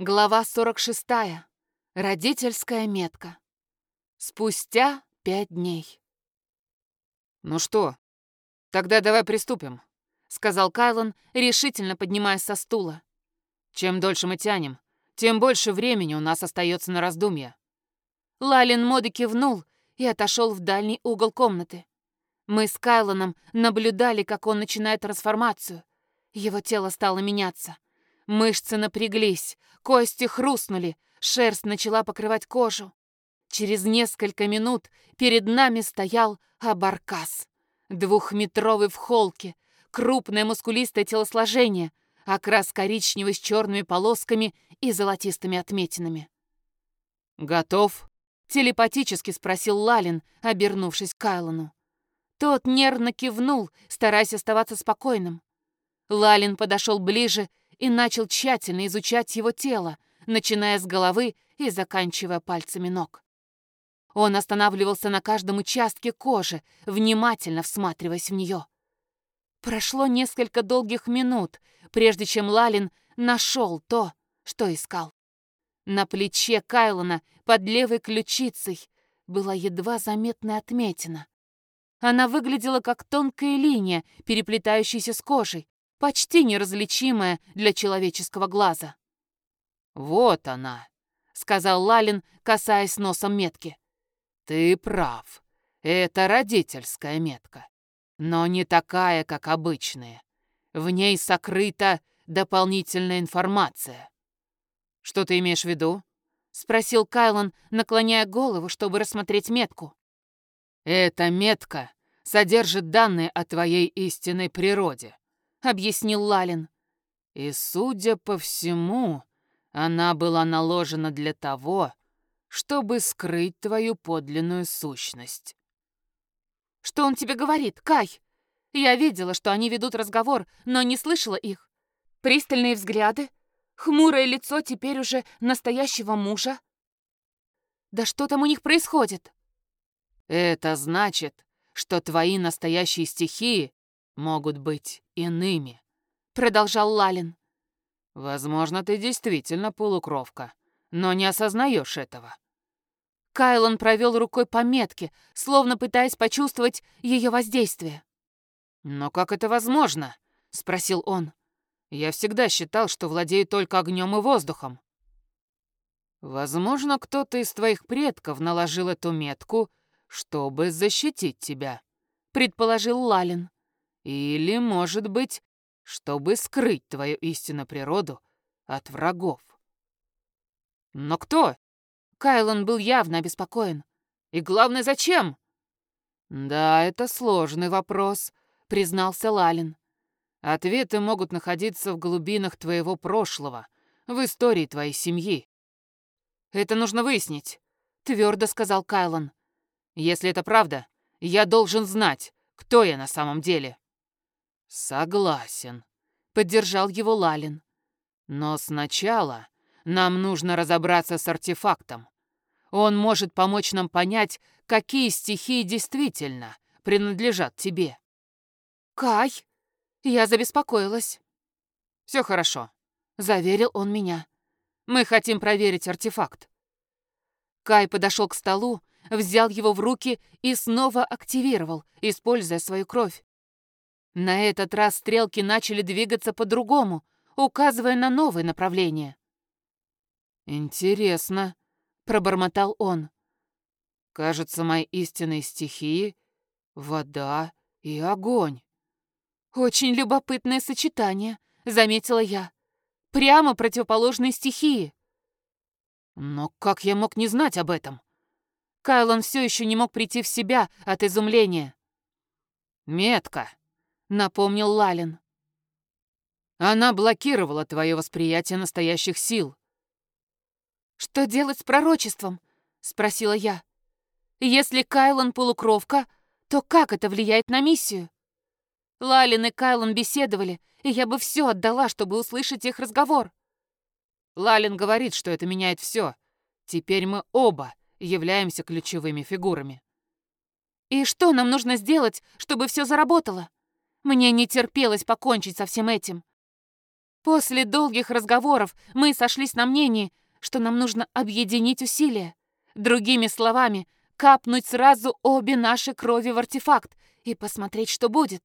Глава 46. Родительская метка. Спустя пять дней. «Ну что, тогда давай приступим», — сказал Кайлон, решительно поднимаясь со стула. «Чем дольше мы тянем, тем больше времени у нас остается на раздумья». Лалин Моды кивнул и отошел в дальний угол комнаты. Мы с Кайлоном наблюдали, как он начинает трансформацию. Его тело стало меняться. Мышцы напряглись, кости хрустнули, шерсть начала покрывать кожу. Через несколько минут перед нами стоял абаркас. Двухметровый в холке, крупное мускулистое телосложение, окрас коричневый с черными полосками и золотистыми отметинами. «Готов?» — телепатически спросил Лалин, обернувшись к Кайлону. Тот нервно кивнул, стараясь оставаться спокойным. Лалин подошел ближе и начал тщательно изучать его тело, начиная с головы и заканчивая пальцами ног. Он останавливался на каждом участке кожи, внимательно всматриваясь в нее. Прошло несколько долгих минут, прежде чем Лалин нашел то, что искал. На плече Кайлона под левой ключицей была едва заметная отметина. Она выглядела как тонкая линия, переплетающаяся с кожей, почти неразличимая для человеческого глаза. «Вот она», — сказал Лалин, касаясь носом метки. «Ты прав. Это родительская метка. Но не такая, как обычная. В ней сокрыта дополнительная информация». «Что ты имеешь в виду?» — спросил Кайлон, наклоняя голову, чтобы рассмотреть метку. «Эта метка содержит данные о твоей истинной природе объяснил Лалин. И, судя по всему, она была наложена для того, чтобы скрыть твою подлинную сущность. Что он тебе говорит, Кай? Я видела, что они ведут разговор, но не слышала их. Пристальные взгляды, хмурое лицо теперь уже настоящего мужа. Да что там у них происходит? Это значит, что твои настоящие стихии могут быть иными», — продолжал Лалин. «Возможно, ты действительно полукровка, но не осознаешь этого». Кайлон провел рукой по метке, словно пытаясь почувствовать ее воздействие. «Но как это возможно?» — спросил он. «Я всегда считал, что владею только огнем и воздухом». «Возможно, кто-то из твоих предков наложил эту метку, чтобы защитить тебя», — предположил Лалин. Или, может быть, чтобы скрыть твою истинную природу от врагов. Но кто? Кайлон был явно обеспокоен. И главное, зачем? Да, это сложный вопрос, признался Лалин. Ответы могут находиться в глубинах твоего прошлого, в истории твоей семьи. Это нужно выяснить, твердо сказал Кайлон. Если это правда, я должен знать, кто я на самом деле. «Согласен», — поддержал его Лалин. «Но сначала нам нужно разобраться с артефактом. Он может помочь нам понять, какие стихии действительно принадлежат тебе». «Кай!» Я забеспокоилась. «Все хорошо», — заверил он меня. «Мы хотим проверить артефакт». Кай подошел к столу, взял его в руки и снова активировал, используя свою кровь. На этот раз стрелки начали двигаться по-другому, указывая на новые направления. «Интересно», — пробормотал он. «Кажется, мои истинные стихии — вода и огонь». «Очень любопытное сочетание», — заметила я. «Прямо противоположные стихии». «Но как я мог не знать об этом?» Кайлон все еще не мог прийти в себя от изумления. «Метка», напомнил Лалин. Она блокировала твое восприятие настоящих сил. Что делать с пророчеством? спросила я. Если Кайлан полукровка, то как это влияет на миссию? Лалин и Кайлан беседовали, и я бы все отдала, чтобы услышать их разговор. Лалин говорит, что это меняет все. Теперь мы оба являемся ключевыми фигурами. И что нам нужно сделать, чтобы все заработало? Мне не терпелось покончить со всем этим. После долгих разговоров мы сошлись на мнении, что нам нужно объединить усилия. Другими словами, капнуть сразу обе наши крови в артефакт и посмотреть, что будет.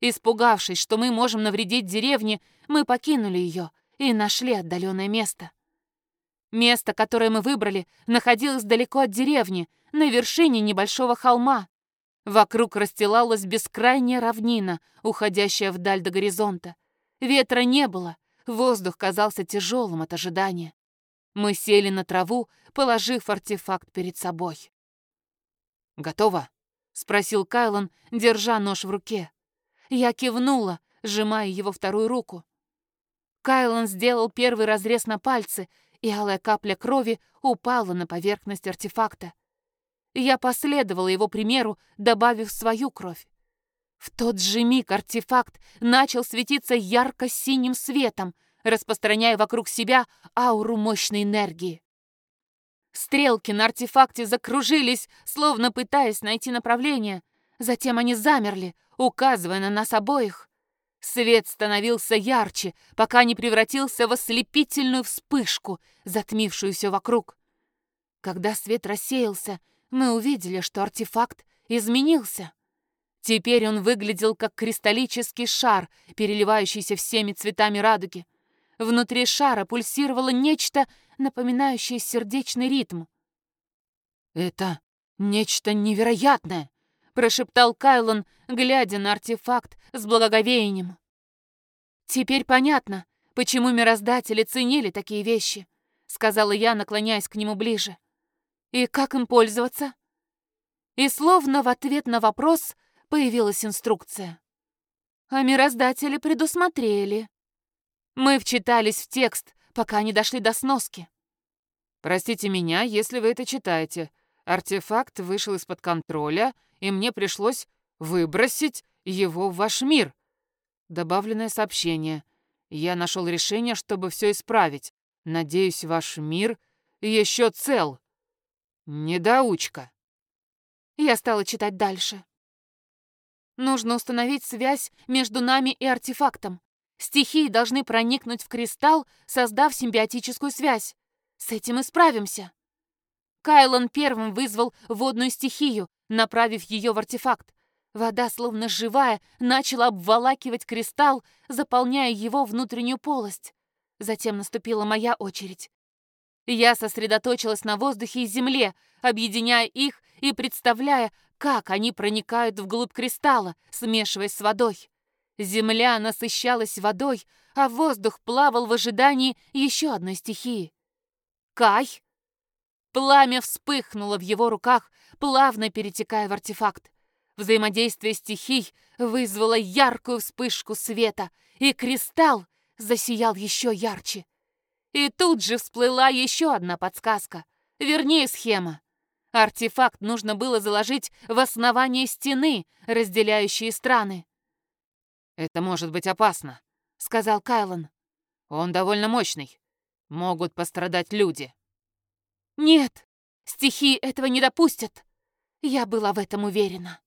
Испугавшись, что мы можем навредить деревне, мы покинули ее и нашли отдаленное место. Место, которое мы выбрали, находилось далеко от деревни, на вершине небольшого холма. Вокруг расстилалась бескрайняя равнина, уходящая вдаль до горизонта. Ветра не было, воздух казался тяжелым от ожидания. Мы сели на траву, положив артефакт перед собой. «Готово?» — спросил Кайлан, держа нож в руке. Я кивнула, сжимая его вторую руку. Кайлан сделал первый разрез на пальце, и алая капля крови упала на поверхность артефакта. Я последовала его примеру, добавив свою кровь. В тот же миг артефакт начал светиться ярко-синим светом, распространяя вокруг себя ауру мощной энергии. Стрелки на артефакте закружились, словно пытаясь найти направление. Затем они замерли, указывая на нас обоих. Свет становился ярче, пока не превратился в ослепительную вспышку, затмившую все вокруг. Когда свет рассеялся, мы увидели, что артефакт изменился. Теперь он выглядел как кристаллический шар, переливающийся всеми цветами радуги. Внутри шара пульсировало нечто, напоминающее сердечный ритм. «Это нечто невероятное!» — прошептал Кайлон, глядя на артефакт с благоговением. «Теперь понятно, почему мироздатели ценили такие вещи», — сказала я, наклоняясь к нему ближе. «И как им пользоваться?» И словно в ответ на вопрос появилась инструкция. А мироздатели предусмотрели. Мы вчитались в текст, пока не дошли до сноски. «Простите меня, если вы это читаете. Артефакт вышел из-под контроля, и мне пришлось выбросить его в ваш мир». Добавленное сообщение. Я нашел решение, чтобы все исправить. Надеюсь, ваш мир еще цел. Недоучка. Я стала читать дальше. Нужно установить связь между нами и артефактом. Стихии должны проникнуть в кристалл, создав симбиотическую связь. С этим и справимся. Кайлон первым вызвал водную стихию, направив ее в артефакт. Вода, словно живая, начала обволакивать кристалл, заполняя его внутреннюю полость. Затем наступила моя очередь. Я сосредоточилась на воздухе и земле, объединяя их и представляя, как они проникают вглубь кристалла, смешиваясь с водой. Земля насыщалась водой, а воздух плавал в ожидании еще одной стихии. Кай! Пламя вспыхнуло в его руках, плавно перетекая в артефакт. Взаимодействие стихий вызвало яркую вспышку света, и кристалл засиял еще ярче. И тут же всплыла еще одна подсказка, вернее схема. Артефакт нужно было заложить в основание стены, разделяющей страны. «Это может быть опасно», — сказал Кайлон. «Он довольно мощный. Могут пострадать люди». «Нет, стихии этого не допустят. Я была в этом уверена».